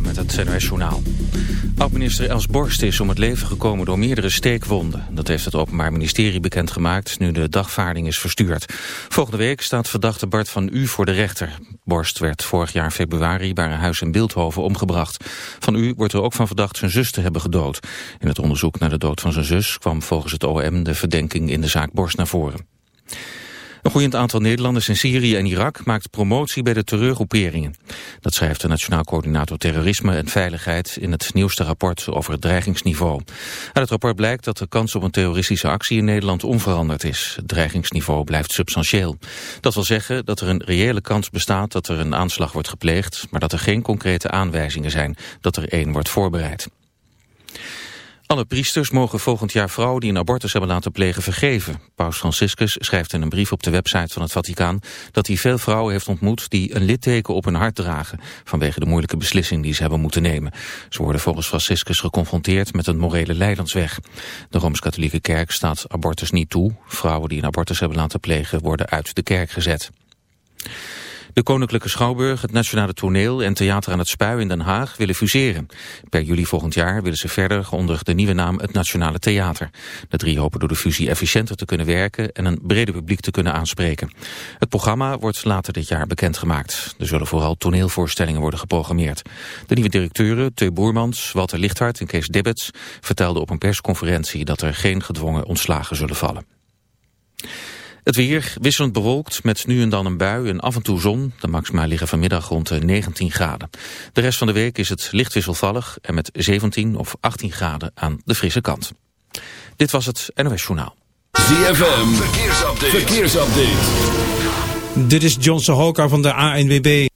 Met het NOS Journaal. Oud-minister Els Borst is om het leven gekomen door meerdere steekwonden. Dat heeft het Openbaar Ministerie bekendgemaakt nu de dagvaarding is verstuurd. Volgende week staat verdachte Bart van U voor de rechter. Borst werd vorig jaar februari bij een huis in Beeldhoven omgebracht. Van U wordt er ook van verdacht zijn zus te hebben gedood. In het onderzoek naar de dood van zijn zus kwam volgens het OM de verdenking in de zaak Borst naar voren. Een groeiend aantal Nederlanders in Syrië en Irak maakt promotie bij de terreurgroeperingen. Dat schrijft de Nationaal Coördinator Terrorisme en Veiligheid in het nieuwste rapport over het dreigingsniveau. Uit het rapport blijkt dat de kans op een terroristische actie in Nederland onveranderd is. Het dreigingsniveau blijft substantieel. Dat wil zeggen dat er een reële kans bestaat dat er een aanslag wordt gepleegd, maar dat er geen concrete aanwijzingen zijn dat er één wordt voorbereid. Alle priesters mogen volgend jaar vrouwen die een abortus hebben laten plegen vergeven. Paus Franciscus schrijft in een brief op de website van het Vaticaan dat hij veel vrouwen heeft ontmoet die een litteken op hun hart dragen vanwege de moeilijke beslissing die ze hebben moeten nemen. Ze worden volgens Franciscus geconfronteerd met een morele leidensweg. De Rooms-Katholieke Kerk staat abortus niet toe. Vrouwen die een abortus hebben laten plegen worden uit de kerk gezet. De Koninklijke Schouwburg, het Nationale Toneel en Theater aan het Spui in Den Haag willen fuseren. Per juli volgend jaar willen ze verder onder de nieuwe naam het Nationale Theater. De drie hopen door de fusie efficiënter te kunnen werken en een breder publiek te kunnen aanspreken. Het programma wordt later dit jaar bekendgemaakt. Er zullen vooral toneelvoorstellingen worden geprogrammeerd. De nieuwe directeuren, Teu Boermans, Walter Lichthart en Kees Dibbets vertelden op een persconferentie dat er geen gedwongen ontslagen zullen vallen. Het weer wisselend bewolkt met nu en dan een bui en af en toe zon. De maxima liggen vanmiddag rond de 19 graden. De rest van de week is het licht wisselvallig en met 17 of 18 graden aan de frisse kant. Dit was het NOS Journaal. ZFM, verkeersupdate. verkeersupdate. Dit is John Sahoka van de ANWB.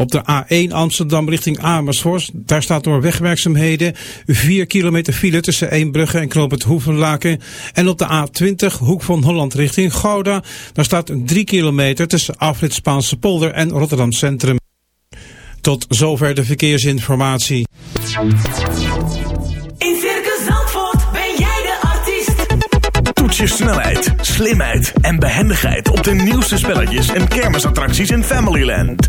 Op de A1 Amsterdam richting Amersfoort, daar staat door wegwerkzaamheden 4 kilometer file tussen Eembrugge en Knoop het Hoevenlaken. En op de A20 Hoek van Holland richting Gouda, daar staat 3 kilometer tussen Afrit Spaanse polder en Rotterdam Centrum. Tot zover de verkeersinformatie. In Circus Zandvoort ben jij de artiest. Toets je snelheid, slimheid en behendigheid op de nieuwste spelletjes en kermisattracties in Familyland.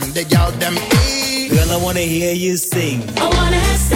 Them, dig out them, dig out them, ee. Girl, I wanna hear you sing. I wanna have sex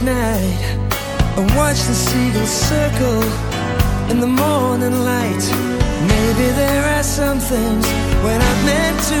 midnight and watch the seagulls circle in the morning light. Maybe there are some things when I meant to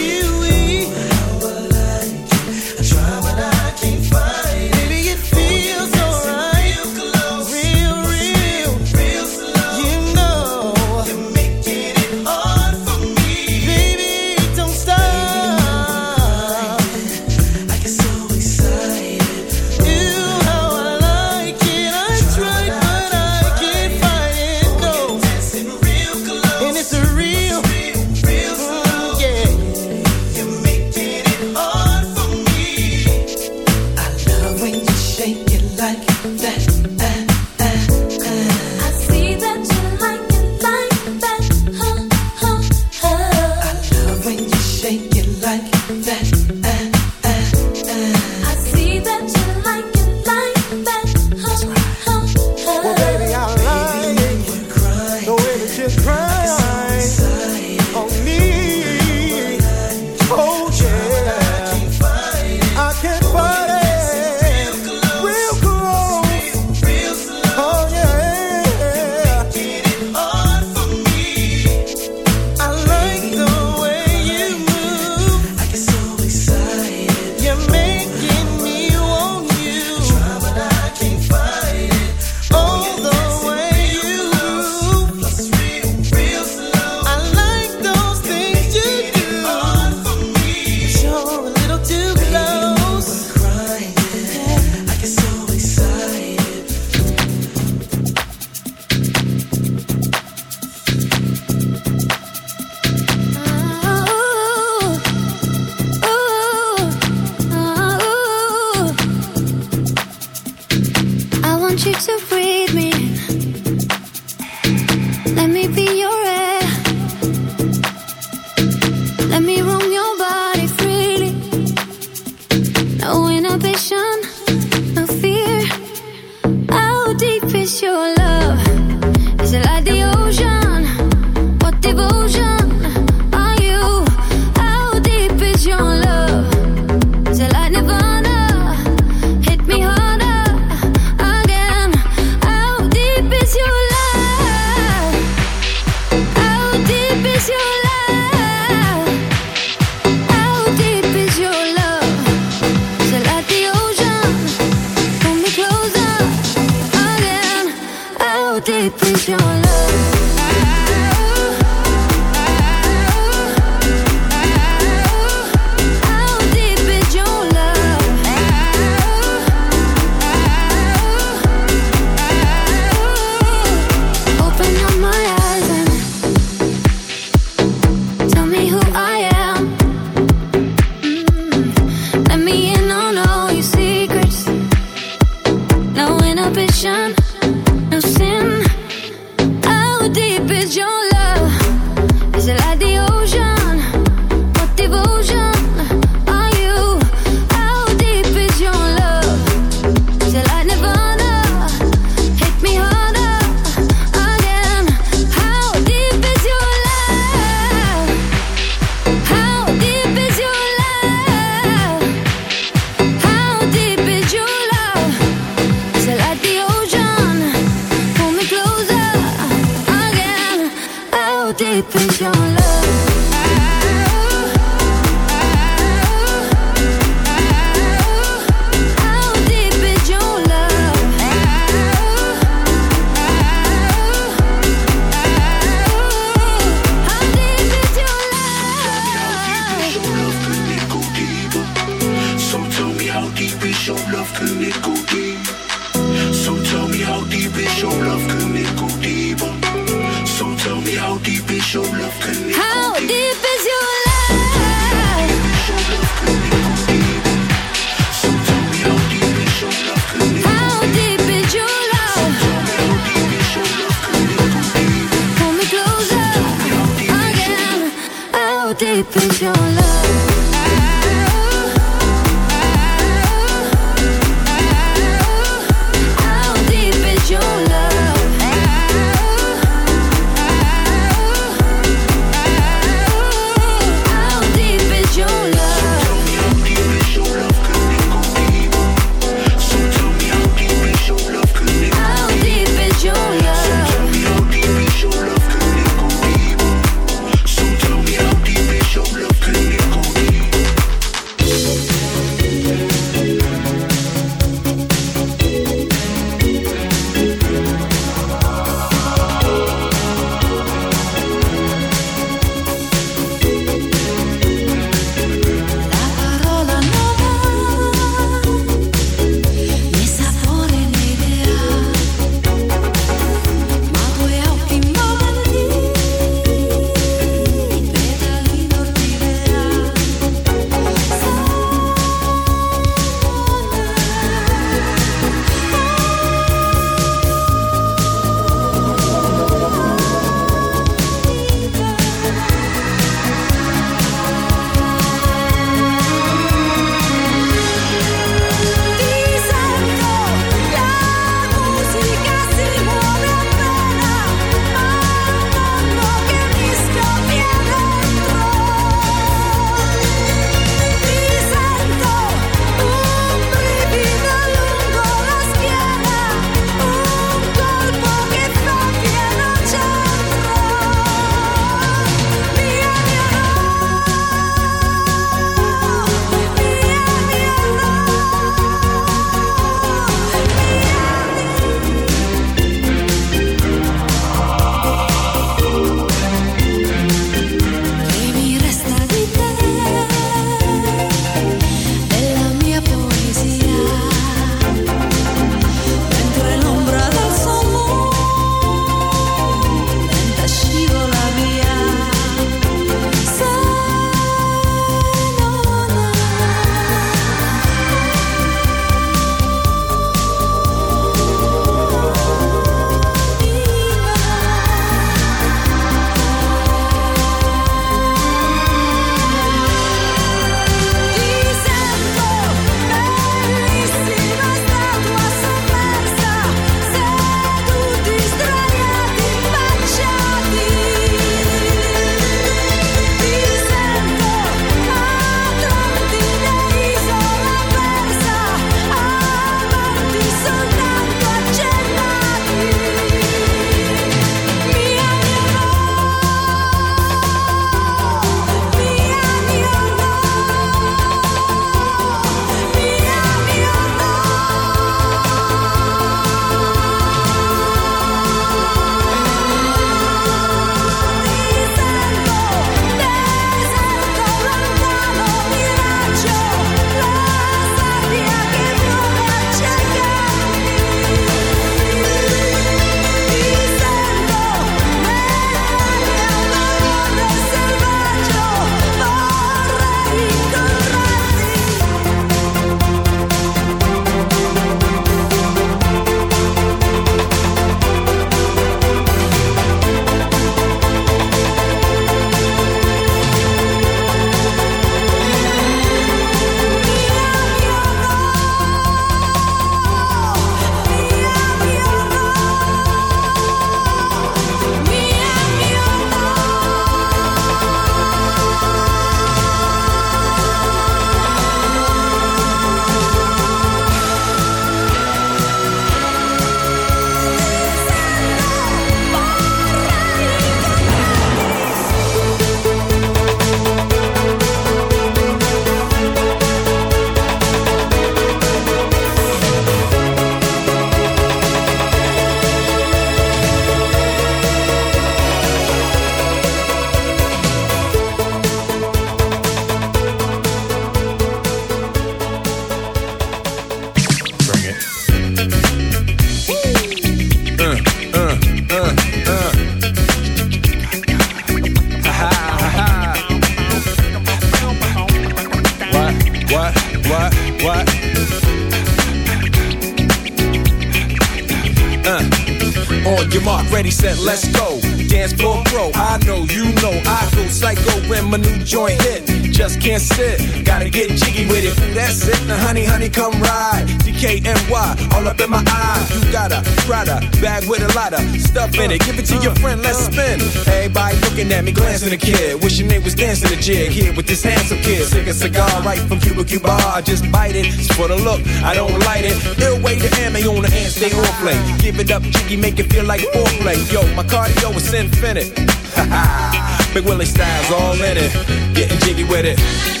Now honey, honey, come ride. DKNY, all up in my eye. You got a Prada bag with a lot of stuff in it. Give it to your friend, let's spin. Everybody looking at me, glancing a kid. Wishing they was dancing a jig here with this handsome kid. Sick a cigar right from Cuba Cuba. I just bite it, it's for the look, I don't light it. Ill way to ammo on the hand, stay on play. Give it up, jiggy, make it feel like foreplay. Yo, my cardio is infinite. Ha ha. Big Willie styles all in it. Getting jiggy with it.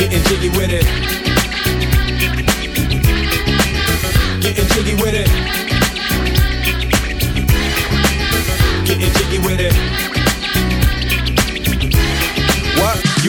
Getting jiggy with it. Getting jiggy with it. Getting jiggy with it. What?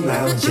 来，往前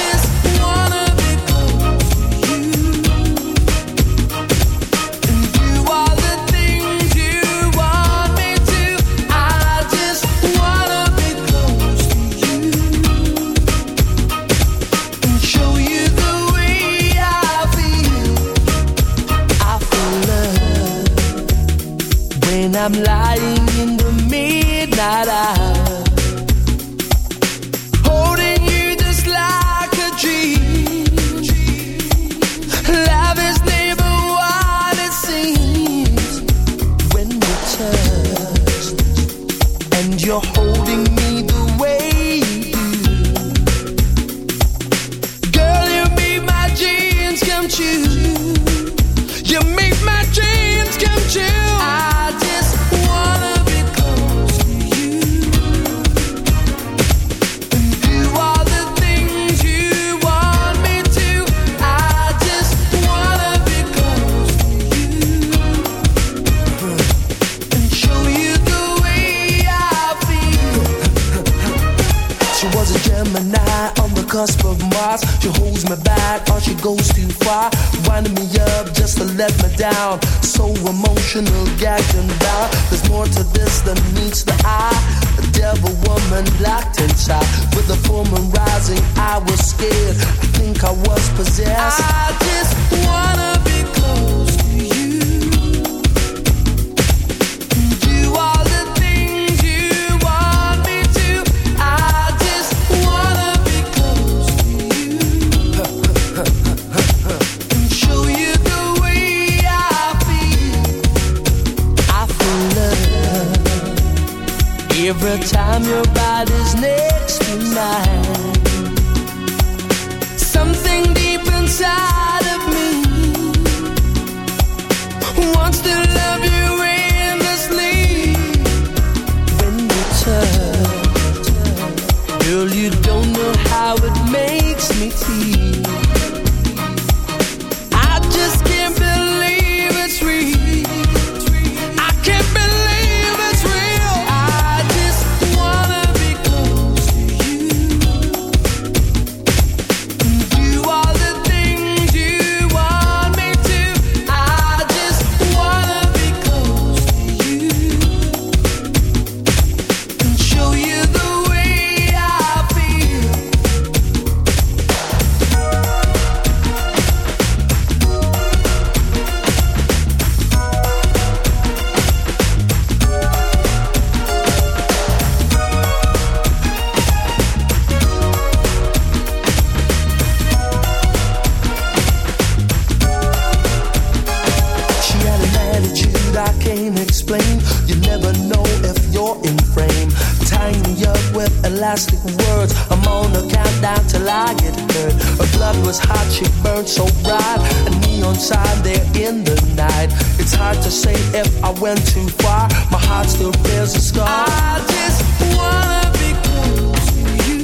I'm lying. locked inside. With the full moon rising, I was scared. I think I was possessed. I just wanna be close to you. Do all the things you want me to. I just wanna be close to you. and show you the way I feel. I feel love every time you're by is next to mine. sunshine there in the night. It's hard to say if I went too far. My heart still bears a scar. I just wanna be close to you.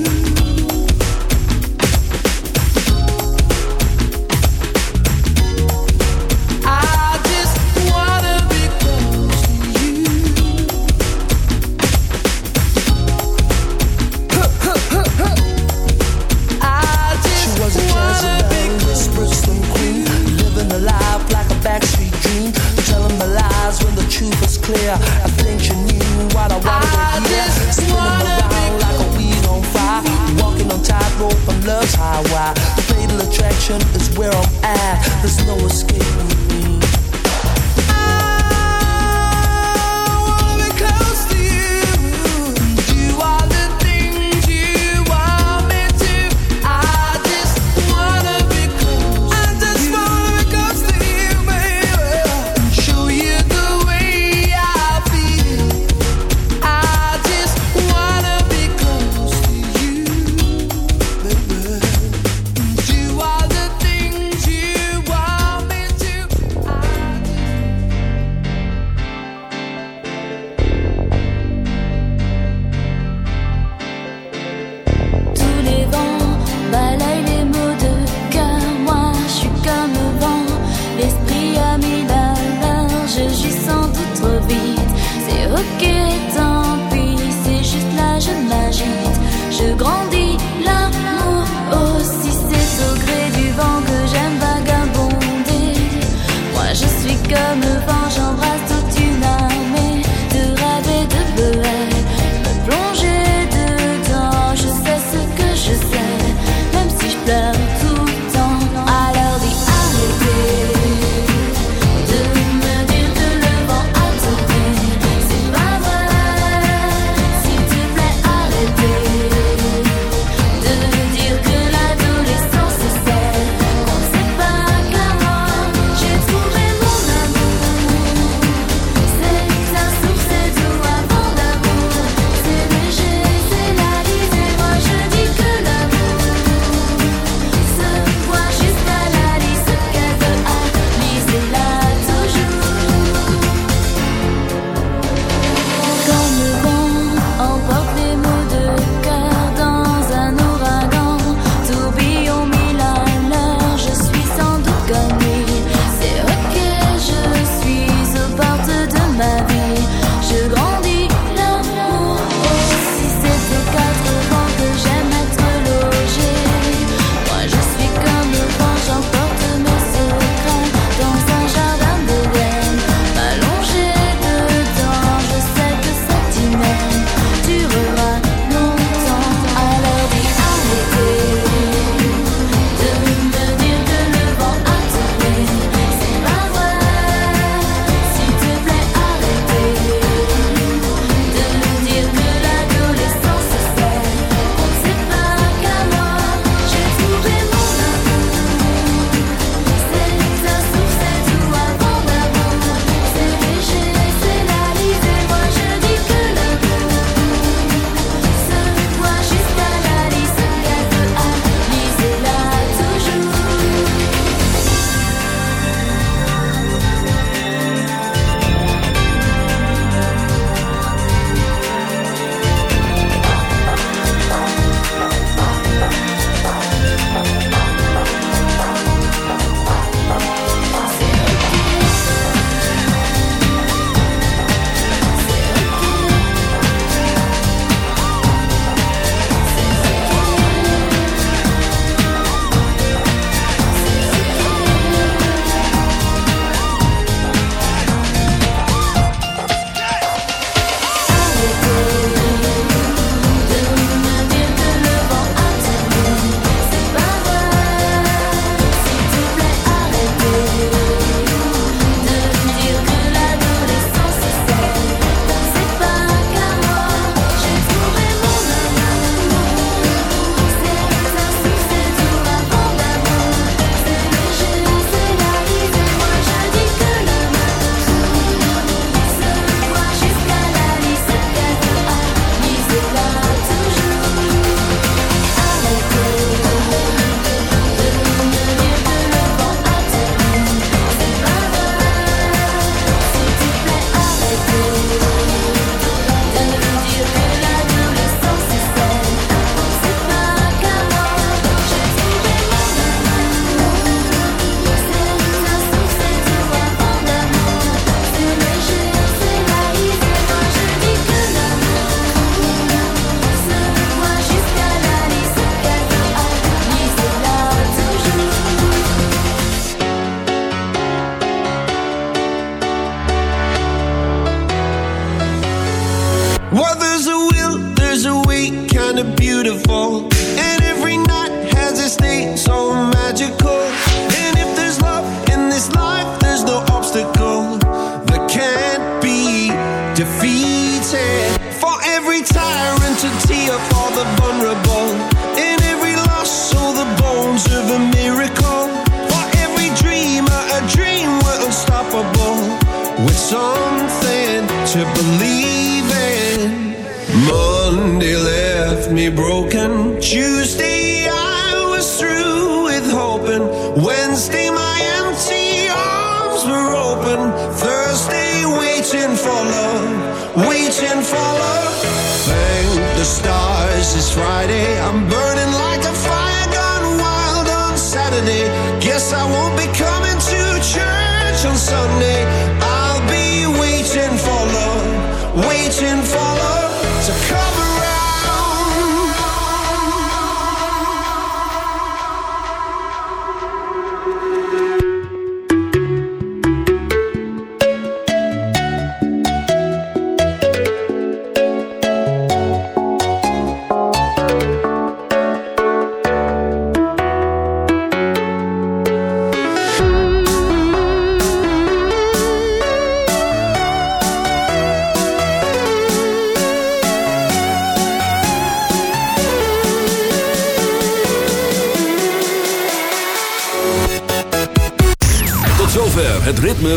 beautiful. Friday I'm